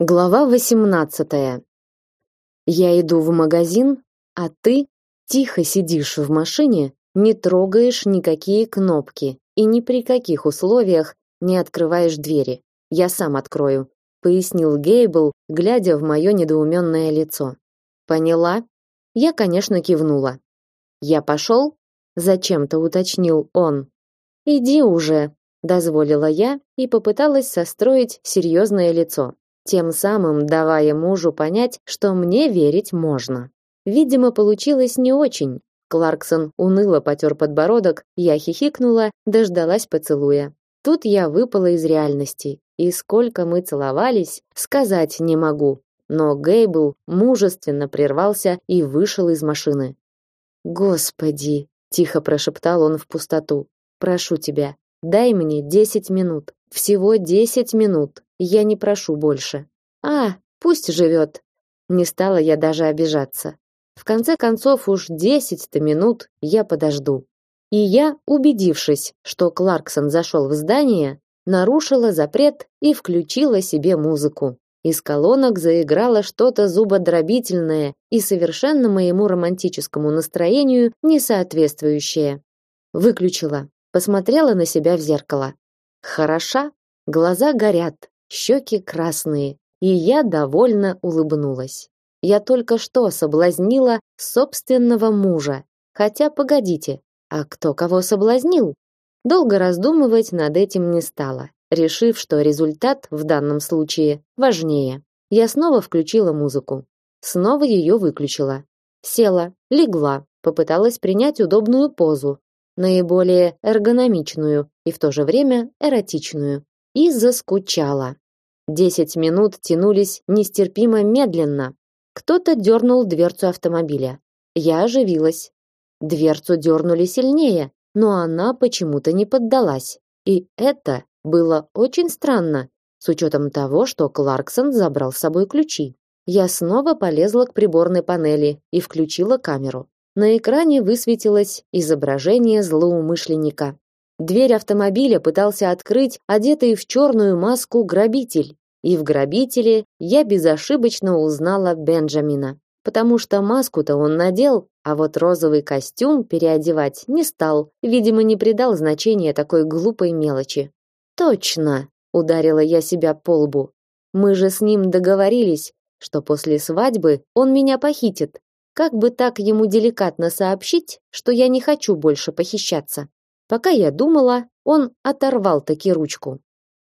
Глава 18. Я иду в магазин, а ты тихо сидишь в машине, не трогаешь никакие кнопки и ни при каких условиях не открываешь двери. Я сам открою, пояснил Гейбл, глядя в мое недоуменное лицо. Поняла? Я, конечно, кивнула. Я пошел? зачем-то уточнил он. Иди уже, дозволила я и попыталась состроить серьезное лицо тем самым давая мужу понять, что мне верить можно. Видимо, получилось не очень. Кларксон уныло потер подбородок, я хихикнула, дождалась поцелуя. Тут я выпала из реальности, и сколько мы целовались, сказать не могу. Но Гейбл мужественно прервался и вышел из машины. Господи, тихо прошептал он в пустоту. Прошу тебя, дай мне десять минут. Всего десять минут. Я не прошу больше. А, пусть живет. Не стала я даже обижаться. В конце концов уж десять-то минут я подожду. И я, убедившись, что Кларксон зашел в здание, нарушила запрет и включила себе музыку. Из колонок заиграло что-то зубодробительное и совершенно моему романтическому настроению не соответствующее. Выключила, посмотрела на себя в зеркало. Хороша, глаза горят, щеки красные, и я довольно улыбнулась. Я только что соблазнила собственного мужа. Хотя погодите, а кто кого соблазнил? Долго раздумывать над этим не стала, решив, что результат в данном случае важнее. Я снова включила музыку. Снова ее выключила. Села, легла, попыталась принять удобную позу, наиболее эргономичную и в то же время эротичную и заскучала. Десять минут тянулись нестерпимо медленно. Кто-то дернул дверцу автомобиля. Я оживилась. Дверцу дернули сильнее, но она почему-то не поддалась. И это было очень странно, с учетом того, что Кларксон забрал с собой ключи. Я снова полезла к приборной панели и включила камеру. На экране высветилось изображение злоумышленника. Дверь автомобиля пытался открыть одетый в черную маску грабитель. И в грабителе я безошибочно узнала Бенджамина, потому что маску-то он надел, а вот розовый костюм переодевать не стал, видимо, не придал значения такой глупой мелочи. Точно, ударила я себя по лбу. Мы же с ним договорились, что после свадьбы он меня похитит. Как бы так ему деликатно сообщить, что я не хочу больше похищаться? Пока я думала, он оторвал таки ручку.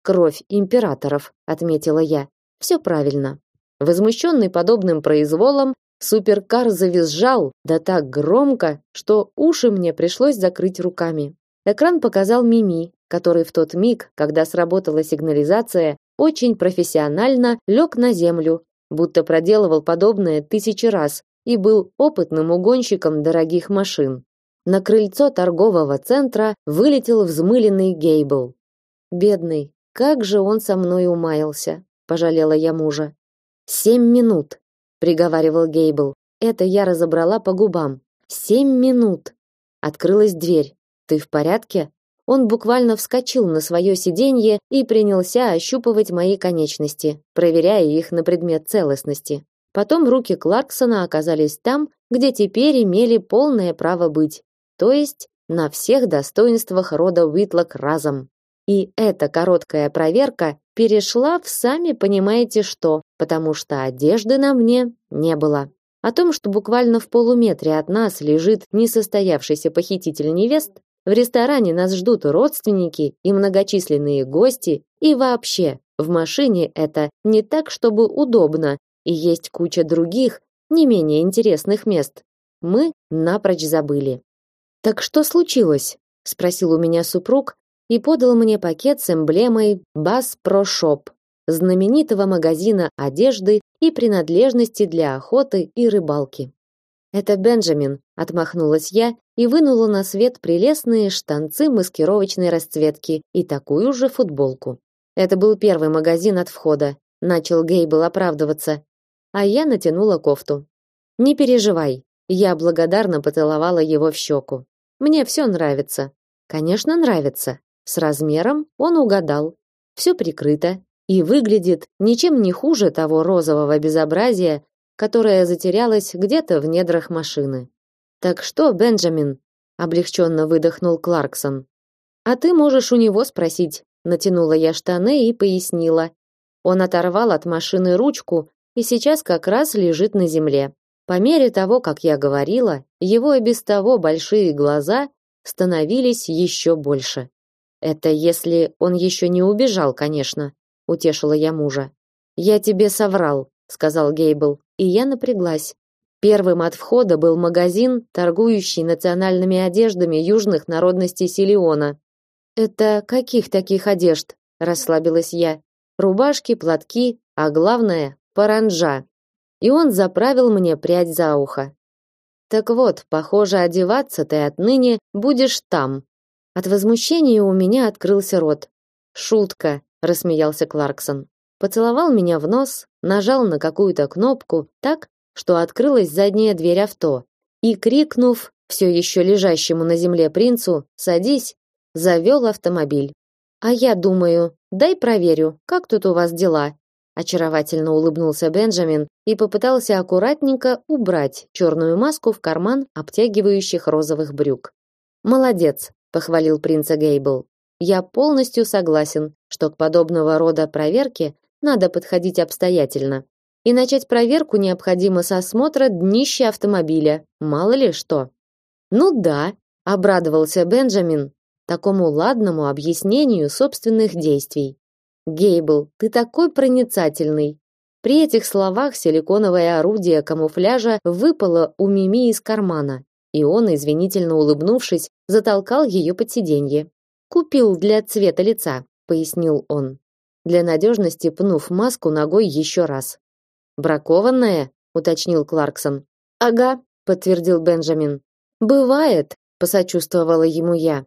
Кровь императоров, отметила я. Все правильно. Возмущенный подобным произволом, суперкар завизжал, да так громко, что уши мне пришлось закрыть руками. Экран показал Мими, который в тот миг, когда сработала сигнализация, очень профессионально лег на землю, будто проделывал подобное тысячи раз и был опытным угонщиком дорогих машин. На крыльцо торгового центра вылетел взмыленный Гейбл. Бедный, как же он со мной умаялся, пожалела я мужа. Семь минут, приговаривал Гейбл. Это я разобрала по губам. Семь минут. Открылась дверь. Ты в порядке? Он буквально вскочил на свое сиденье и принялся ощупывать мои конечности, проверяя их на предмет целостности. Потом руки Кларксона оказались там, где теперь имели полное право быть то есть на всех достоинствах рода Уитлок разом. И эта короткая проверка перешла в сами понимаете что, потому что одежды на мне не было. О том, что буквально в полуметре от нас лежит несостоявшийся похититель невест, в ресторане нас ждут родственники и многочисленные гости, и вообще, в машине это не так, чтобы удобно, и есть куча других, не менее интересных мест. Мы напрочь забыли. Так что случилось? спросил у меня супруг и подал мне пакет с эмблемой Bass Pro Shop, знаменитого магазина одежды и принадлежностей для охоты и рыбалки. Это Бенджамин, отмахнулась я и вынула на свет прелестные штанцы маскировочной расцветки и такую же футболку. Это был первый магазин от входа. Начал Гейбл оправдываться, а я натянула кофту. Не переживай, я благодарно поцеловала его в щеку. Мне все нравится. Конечно, нравится. С размером он угадал. Все прикрыто. и выглядит ничем не хуже того розового безобразия, которое затерялось где-то в недрах машины. Так что, Бенджамин, облегченно выдохнул Кларксон. А ты можешь у него спросить. Натянула я штаны и пояснила. Он оторвал от машины ручку и сейчас как раз лежит на земле. По мере того, как я говорила, его и без того большие глаза становились еще больше. Это если он еще не убежал, конечно, утешила я мужа. Я тебе соврал, сказал Гейбл, и я напряглась. Первым от входа был магазин, торгующий национальными одеждами южных народностей Силиона. Это каких таких одежд? расслабилась я. Рубашки, платки, а главное паранджа. И он заправил мне прядь за ухо. Так вот, похоже, одеваться ты отныне будешь там. От возмущения у меня открылся рот. Шутка, рассмеялся Кларксон. Поцеловал меня в нос, нажал на какую-то кнопку так, что открылась задняя дверь авто, и крикнув все еще лежащему на земле принцу: "Садись", завел автомобиль. А я думаю, дай проверю, как тут у вас дела. Очаровательно улыбнулся Бенджамин и попытался аккуратненько убрать черную маску в карман обтягивающих розовых брюк. Молодец, похвалил принца Гейбл. Я полностью согласен, что к подобного рода проверке надо подходить обстоятельно. И начать проверку необходимо с осмотра днища автомобиля. Мало ли что. Ну да, обрадовался Бенджамин такому ладному объяснению собственных действий. Гейбл, ты такой проницательный. При этих словах силиконовое орудие камуфляжа выпало у Мими из кармана, и он, извинительно улыбнувшись, затолкал ее под сиденье. Купил для цвета лица, пояснил он, для надежности пнув маску ногой еще раз. Бракованная, уточнил Кларксон. Ага, подтвердил Бенджамин. Бывает, посочувствовала ему я.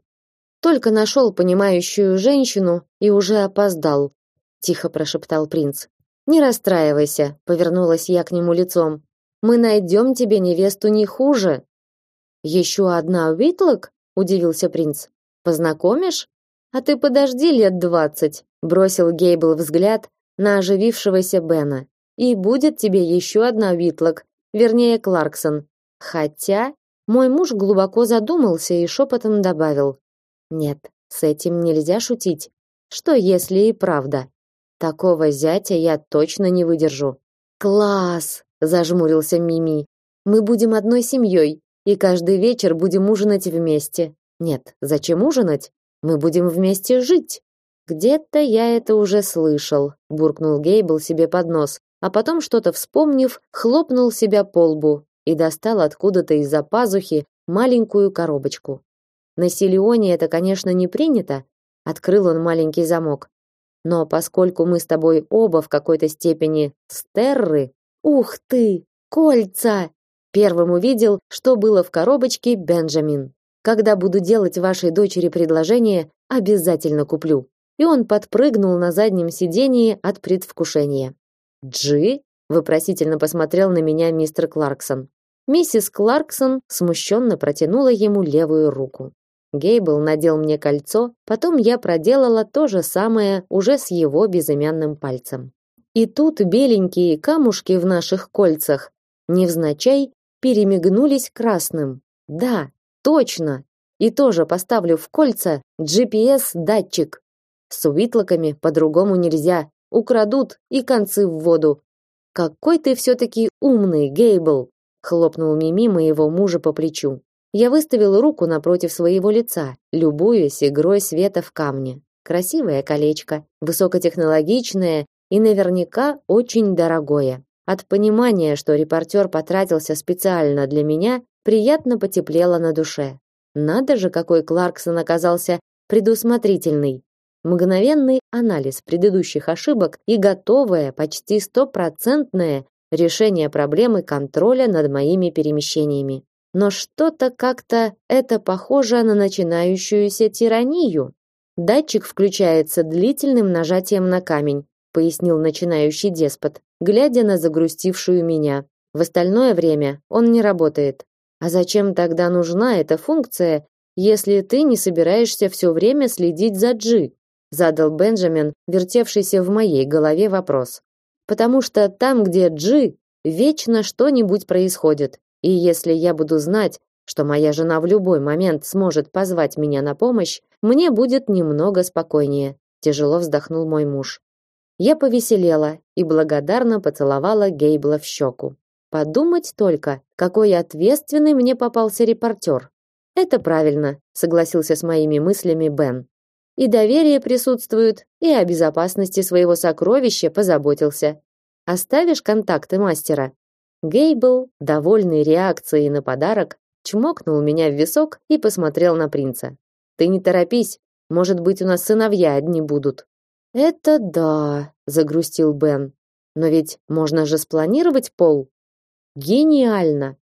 Только нашел понимающую женщину и уже опоздал, тихо прошептал принц. Не расстраивайся, повернулась я к нему лицом. Мы найдем тебе невесту не хуже. Еще одна Уитлок? удивился принц. Познакомишь? А ты подожди лет двадцать, бросил Гейбл взгляд на оживившегося Бена. И будет тебе еще одна Витлок, вернее Кларксон. Хотя мой муж глубоко задумался и шепотом добавил: нет, с этим нельзя шутить. Что если и правда? Такого зятя я точно не выдержу. Класс, зажмурился Мими. Мы будем одной семьей и каждый вечер будем ужинать вместе. Нет, зачем ужинать? Мы будем вместе жить. Где-то я это уже слышал, буркнул Гейбл себе под нос, а потом что-то вспомнив, хлопнул себя по лбу и достал откуда-то из-за пазухи маленькую коробочку. На Силионе это, конечно, не принято. Открыл он маленький замок. Но поскольку мы с тобой оба в какой-то степени стерры, ух ты, кольца! Первым увидел, что было в коробочке Бенджамин. Когда буду делать вашей дочери предложение, обязательно куплю. И он подпрыгнул на заднем сидении от предвкушения. Джи вопросительно посмотрел на меня мистер Кларксон. Миссис Кларксон смущенно протянула ему левую руку. Гейбл надел мне кольцо, потом я проделала то же самое уже с его безымянным пальцем. И тут беленькие камушки в наших кольцах невзначай перемигнулись красным. Да, точно. И тоже поставлю в кольца GPS-датчик. С уитлоками по-другому нельзя. Украдут и концы в воду. Какой ты все-таки умный, Гейбл! Хлопнул Мими моего мужа по плечу. Я выставил руку напротив своего лица, любуясь игрой света в камне. Красивое колечко, высокотехнологичное и наверняка очень дорогое. От понимания, что репортер потратился специально для меня, приятно потеплело на душе. Надо же, какой Кларксон оказался предусмотрительный. Мгновенный анализ предыдущих ошибок и готовое, почти стопроцентное решение проблемы контроля над моими перемещениями но что-то как-то это похоже на начинающуюся тиранию. Датчик включается длительным нажатием на камень, пояснил начинающий деспот, глядя на загрустившую меня. В остальное время он не работает. А зачем тогда нужна эта функция, если ты не собираешься все время следить за Джи? задал Бенджамин, вертевшийся в моей голове вопрос. Потому что там, где Джи, вечно что-нибудь происходит. И если я буду знать, что моя жена в любой момент сможет позвать меня на помощь, мне будет немного спокойнее, тяжело вздохнул мой муж. Я повеселела и благодарно поцеловала Гейбла в щеку. Подумать только, какой ответственный мне попался репортер. Это правильно, согласился с моими мыслями Бен. И доверие присутствует, и о безопасности своего сокровища позаботился. Оставишь контакты мастера. Гейбл, довольный реакцией на подарок, чмокнул меня в висок и посмотрел на принца. Ты не торопись, может быть, у нас сыновья одни будут. Это да, загрустил Бен. Но ведь можно же спланировать пол. Гениально.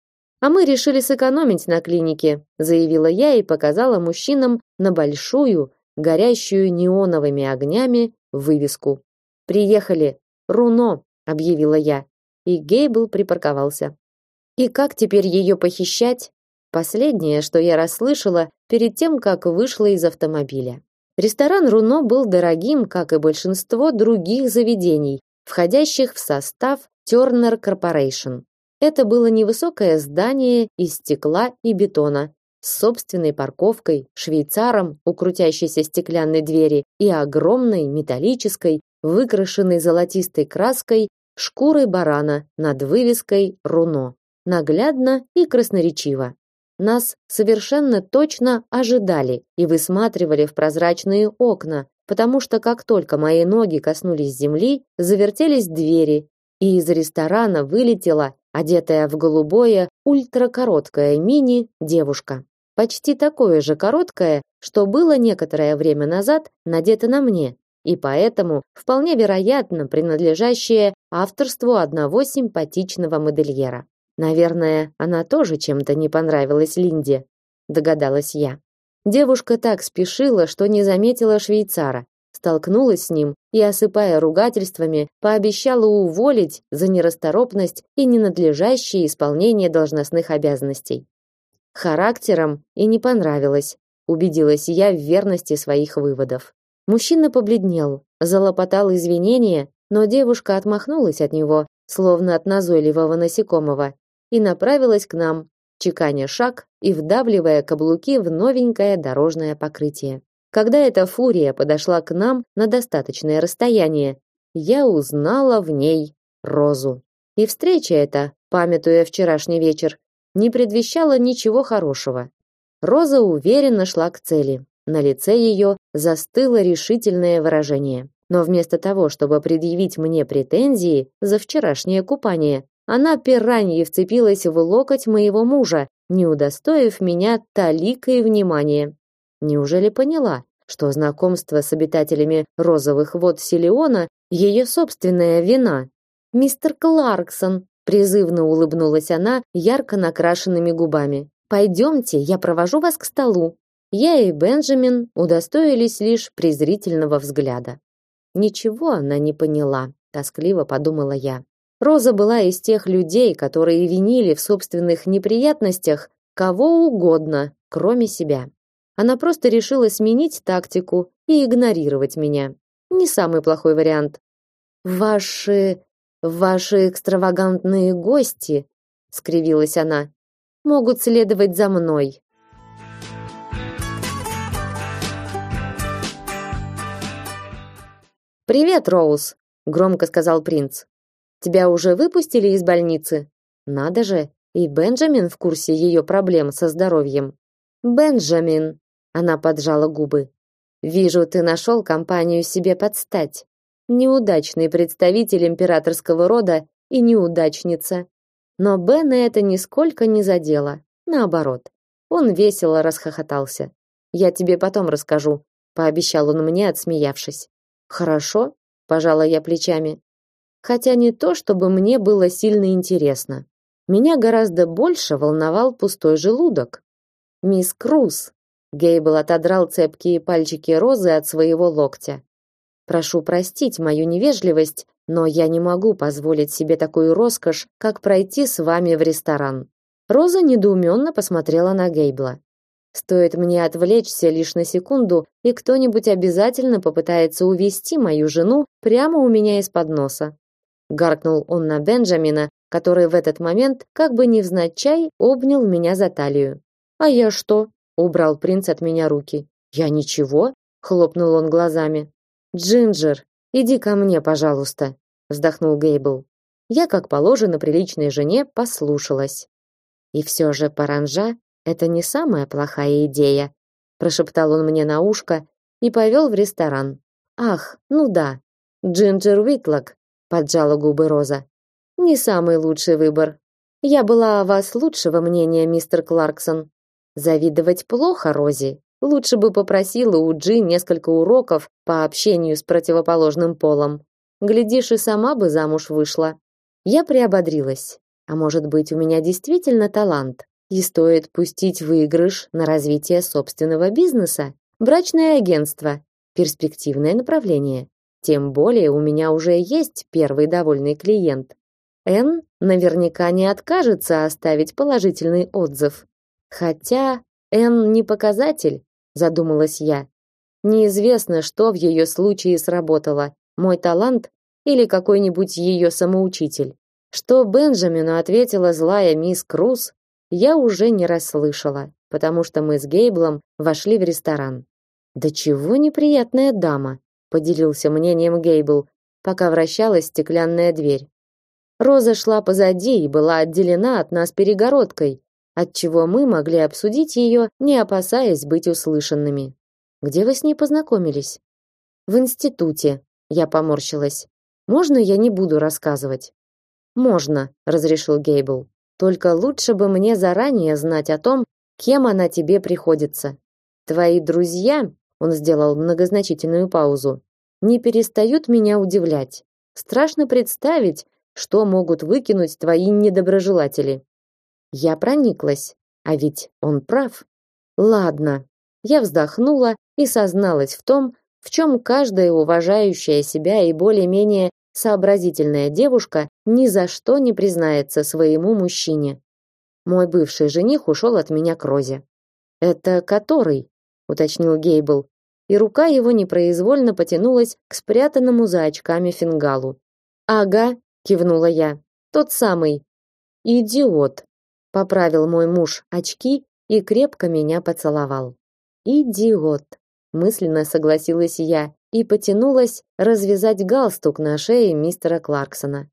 А мы решили сэкономить на клинике, заявила я и показала мужчинам на большую, горящую неоновыми огнями вывеску. Приехали. Руно, объявила я, и Гейбл припарковался. И как теперь ее похищать? Последнее, что я расслышала перед тем, как вышла из автомобиля. Ресторан Руно был дорогим, как и большинство других заведений, входящих в состав Turner Corporation. Это было невысокое здание из стекла и бетона с собственной парковкой, швейцаром у крутящейся стеклянной двери и огромной металлической, выкрашенной золотистой краской шкурой барана над вывеской Руно. Наглядно и красноречиво. Нас совершенно точно ожидали и высматривали в прозрачные окна, потому что как только мои ноги коснулись земли, завертелись двери, и из ресторана вылетела, одетая в голубое, ультракороткое мини девушка. Почти такое же короткое, что было некоторое время назад надето на мне, и поэтому вполне вероятно принадлежащее авторству одного симпатичного модельера. Наверное, она тоже чем-то не понравилась Линде, догадалась я. Девушка так спешила, что не заметила швейцара, столкнулась с ним и, осыпая ругательствами, пообещала уволить за нерасторопность и ненадлежащее исполнение должностных обязанностей. Характером и не понравилось, убедилась я в верности своих выводов. Мужчина побледнел, залопотал извинения, но девушка отмахнулась от него, словно от назойливого насекомого, и направилась к нам, чеканя шаг и вдавливая каблуки в новенькое дорожное покрытие. Когда эта фурия подошла к нам на достаточное расстояние, я узнала в ней Розу. И встреча эта, памятуя вчерашний вечер, не предвещала ничего хорошего. Роза уверенно шла к цели. На лице ее застыло решительное выражение. Но вместо того, чтобы предъявить мне претензии за вчерашнее купание, она пираньей вцепилась в локоть моего мужа, не удостоив меня таликой внимания. Неужели поняла, что знакомство с обитателями розовых вод Силиона ее собственная вина? Мистер Кларксон, призывно улыбнулась она ярко накрашенными губами. Пойдемте, я провожу вас к столу. Я и Бенджамин удостоились лишь презрительного взгляда. Ничего она не поняла, тоскливо подумала я. Роза была из тех людей, которые винили в собственных неприятностях кого угодно, кроме себя. Она просто решила сменить тактику и игнорировать меня. Не самый плохой вариант. Ваши ваши экстравагантные гости, скривилась она. Могут следовать за мной. Привет, Роуз, громко сказал принц. Тебя уже выпустили из больницы? Надо же, и Бенджамин в курсе ее проблем со здоровьем. Бенджамин, она поджала губы. Вижу, ты нашел компанию себе подстать. Неудачный представитель императорского рода и неудачница. Но Бена это нисколько не задело. Наоборот, он весело расхохотался. Я тебе потом расскажу, пообещал он мне, отсмеявшись. Хорошо, пожала я плечами хотя не то, чтобы мне было сильно интересно. Меня гораздо больше волновал пустой желудок. Мисс Круз. Гейбл отодрал цепкие пальчики розы от своего локтя. Прошу простить мою невежливость, но я не могу позволить себе такую роскошь, как пройти с вами в ресторан. Роза недоуменно посмотрела на Гейбла. Стоит мне отвлечься лишь на секунду, и кто-нибудь обязательно попытается увести мою жену прямо у меня из-под носа. Гаркнул он на Бенджамина, который в этот момент, как бы невзначай, обнял меня за талию. «А я что?» — убрал принц от меня руки. «Я ничего?» — хлопнул он глазами. «Джинджер, иди ко мне, пожалуйста», — вздохнул Гейбл. Я, как положено приличной жене, послушалась. И все же паранжа — это не самая плохая идея, прошептал он мне на ушко и повел в ресторан. Ах, ну да, Джинджер Уитлок, поджала губы Роза. Не самый лучший выбор. Я была о вас лучшего мнения, мистер Кларксон. Завидовать плохо, Рози. Лучше бы попросила у Джи несколько уроков по общению с противоположным полом. Глядишь, и сама бы замуж вышла. Я приободрилась. А может быть, у меня действительно талант, и стоит пустить выигрыш на развитие собственного бизнеса? Брачное агентство перспективное направление. Тем более у меня уже есть первый довольный клиент. Н наверняка не откажется оставить положительный отзыв. Хотя Н не показатель, задумалась я. Неизвестно, что в ее случае сработало: мой талант или какой-нибудь ее самоучитель. Что Бенджамину ответила злая мисс Круз, я уже не расслышала, потому что мы с Гейблом вошли в ресторан. Да чего неприятная дама, поделился мнением Гейбл, пока вращалась стеклянная дверь. Роза шла позади и была отделена от нас перегородкой, отчего мы могли обсудить ее, не опасаясь быть услышанными. Где вы с ней познакомились? В институте. Я поморщилась. Можно я не буду рассказывать? Можно, разрешил Гейбл. Только лучше бы мне заранее знать о том, кем она тебе приходится. Твои друзья, он сделал многозначительную паузу, не перестают меня удивлять. Страшно представить, что могут выкинуть твои недоброжелатели. Я прониклась, а ведь он прав. Ладно. Я вздохнула и созналась в том, в чем каждая уважающая себя и более-менее сообразительная девушка ни за что не признается своему мужчине. Мой бывший жених ушел от меня к Розе. Это который? уточнил Гейбл, и рука его непроизвольно потянулась к спрятанному за очками фингалу. Ага, кивнула я. Тот самый. Идиот, поправил мой муж очки и крепко меня поцеловал. Идиот, мысленно согласилась я и потянулась развязать галстук на шее мистера Кларксона.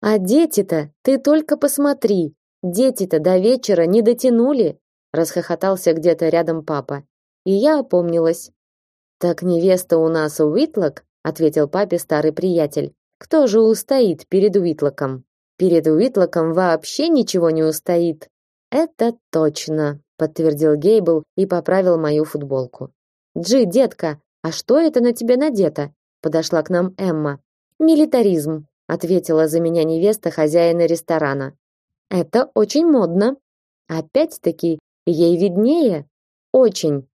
А дети-то, ты только посмотри, дети-то до вечера не дотянули, расхохотался где-то рядом папа. И я опомнилась. Так невеста у нас Уитлок, ответил папе старый приятель. Кто же устоит перед Уитлоком? Перед Уитлоком вообще ничего не устоит. Это точно, подтвердил Гейбл и поправил мою футболку. Джи, детка, а что это на тебе надето? Подошла к нам Эмма. Милитаризм, ответила за меня невеста хозяина ресторана. Это очень модно. Опять-таки, ей виднее. Очень.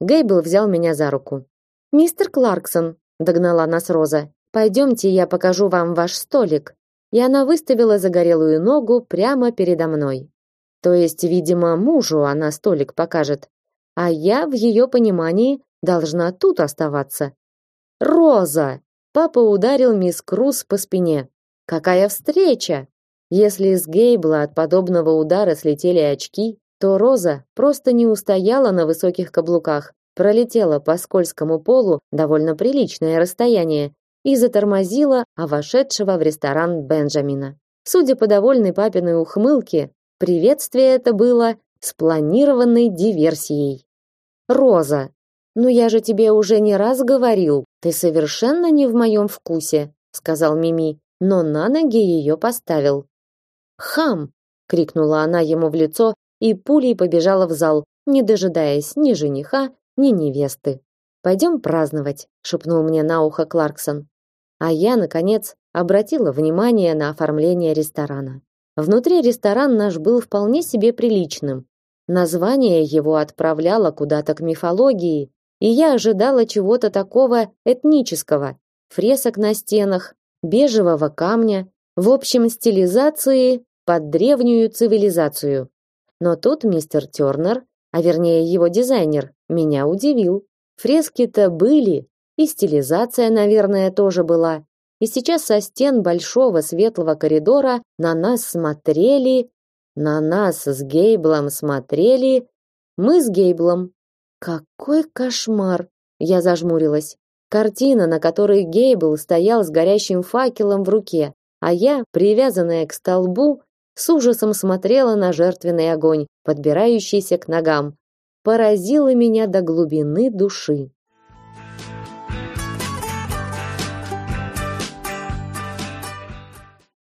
Гейбл взял меня за руку. Мистер Кларксон, догнала нас Роза. Пойдемте, я покажу вам ваш столик. И она выставила загорелую ногу прямо передо мной. То есть, видимо, мужу она столик покажет, а я в ее понимании должна тут оставаться. Роза! Папа ударил мисс Круз по спине. Какая встреча! Если с Гейбла от подобного удара слетели очки, то Роза просто не устояла на высоких каблуках, пролетела по скользкому полу довольно приличное расстояние и затормозила а вошедшего в ресторан Бенджамина. Судя по довольной папиной ухмылке, приветствие это было спланированной диверсией. Роза, «Ну я же тебе уже не раз говорил, ты совершенно не в моем вкусе», сказал Мими, но на ноги ее поставил. «Хам!» — крикнула она ему в лицо и пулей побежала в зал, не дожидаясь ни жениха, ни невесты. «Пойдем праздновать», — шепнул мне на ухо Кларксон. А я, наконец, обратила внимание на оформление ресторана. Внутри ресторан наш был вполне себе приличным. Название его отправляло куда-то к мифологии, и я ожидала чего-то такого этнического: фресок на стенах, бежевого камня, в общем, стилизации под древнюю цивилизацию. Но тут мистер Тёрнер а вернее его дизайнер, меня удивил. Фрески-то были, и стилизация, наверное, тоже была. И сейчас со стен большого светлого коридора на нас смотрели, на нас с Гейблом смотрели, мы с Гейблом. Какой кошмар! Я зажмурилась. Картина, на которой Гейбл стоял с горящим факелом в руке, а я, привязанная к столбу, с ужасом смотрела на жертвенный огонь, подбирающийся к ногам, поразила меня до глубины души.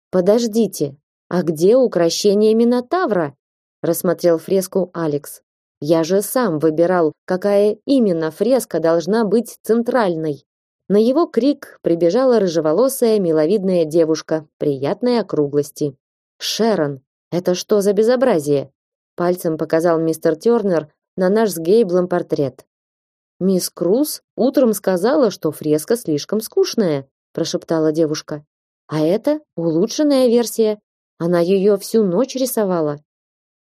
Подождите, а где украшение Минотавра? рассмотрел фреску Алекс. Я же сам выбирал, какая именно фреска должна быть центральной. На его крик прибежала рыжеволосая миловидная девушка приятной округлости. Шерон, это что за безобразие? Пальцем показал мистер Тёрнер на наш с Гейблом портрет. Мисс Круз утром сказала, что фреска слишком скучная, прошептала девушка. А это улучшенная версия. Она ее всю ночь рисовала.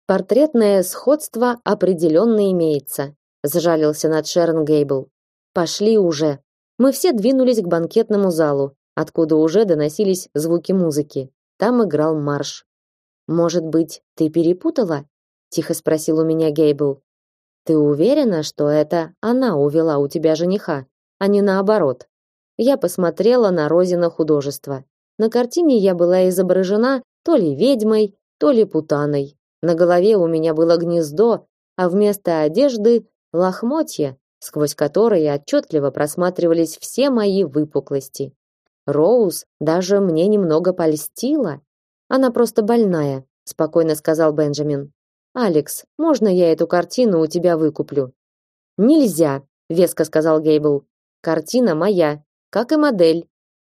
Портретное сходство определенно имеется, зажалился над Шерон Гейбл. Пошли уже. Мы все двинулись к банкетному залу, откуда уже доносились звуки музыки. Там играл марш. Может быть, ты перепутала? тихо спросил у меня Гейбл. Ты уверена, что это она увела у тебя жениха, а не наоборот? Я посмотрела на Розина художество. На картине я была изображена то ли ведьмой, то ли путаной. На голове у меня было гнездо, а вместо одежды лохмотья, сквозь которые отчетливо просматривались все мои выпуклости. Роуз даже мне немного польстила. Она просто больная, спокойно сказал Бенджамин. Алекс, можно я эту картину у тебя выкуплю? Нельзя, веско сказал Гейбл. Картина моя, как и модель.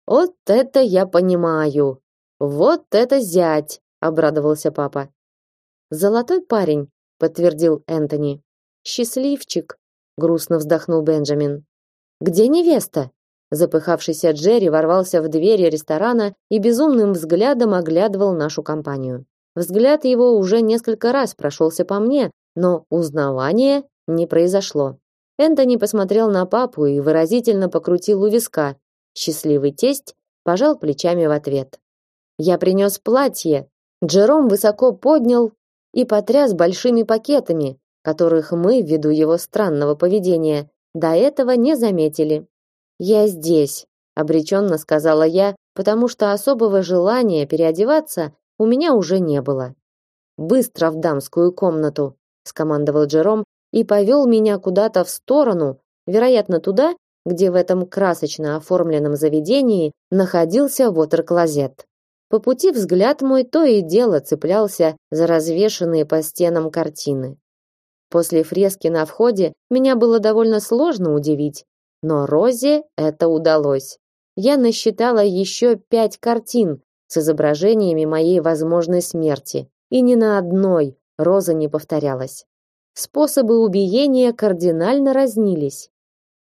Вот это я понимаю. Вот это зять, обрадовался папа. Золотой парень, подтвердил Энтони. Счастливчик, грустно вздохнул Бенджамин. Где невеста? Запыхавшийся Джерри ворвался в двери ресторана и безумным взглядом оглядывал нашу компанию. Взгляд его уже несколько раз прошелся по мне, но узнавания не произошло. Энтони посмотрел на папу и выразительно покрутил у виска. Счастливый тесть пожал плечами в ответ. Я принес платье. Джером высоко поднял и потряс большими пакетами, которых мы, ввиду его странного поведения, до этого не заметили. «Я здесь», — обреченно сказала я, потому что особого желания переодеваться у меня уже не было. «Быстро в дамскую комнату», — скомандовал Джером и повел меня куда-то в сторону, вероятно, туда, где в этом красочно оформленном заведении находился вотер-клозет. По пути взгляд мой то и дело цеплялся за развешанные по стенам картины. После фрески на входе меня было довольно сложно удивить, но Розе это удалось. Я насчитала еще пять картин с изображениями моей возможной смерти, и ни на одной Роза не повторялась. Способы убиения кардинально разнились.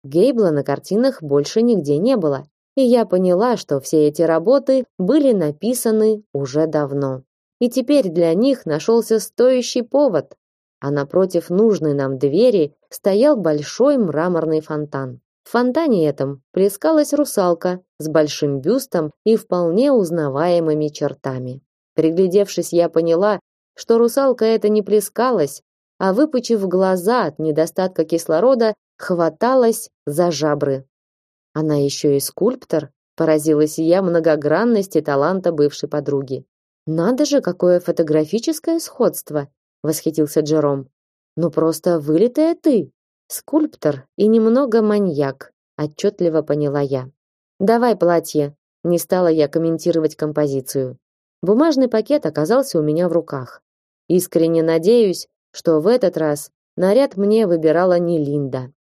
Гейбла на картинах больше нигде не было и я поняла, что все эти работы были написаны уже давно. И теперь для них нашелся стоящий повод. А напротив нужной нам двери стоял большой мраморный фонтан. В фонтане этом плескалась русалка с большим бюстом и вполне узнаваемыми чертами. Приглядевшись, я поняла, что русалка эта не плескалась, а выпучив глаза от недостатка кислорода, хваталась за жабры. Она еще и скульптор, поразилась я многогранности таланта бывшей подруги. Надо же, какое фотографическое сходство, восхитился Джером. Ну просто вылитая ты, скульптор и немного маньяк, отчетливо поняла я. Давай платье, не стала я комментировать композицию. Бумажный пакет оказался у меня в руках. Искренне надеюсь, что в этот раз наряд мне выбирала не Линда.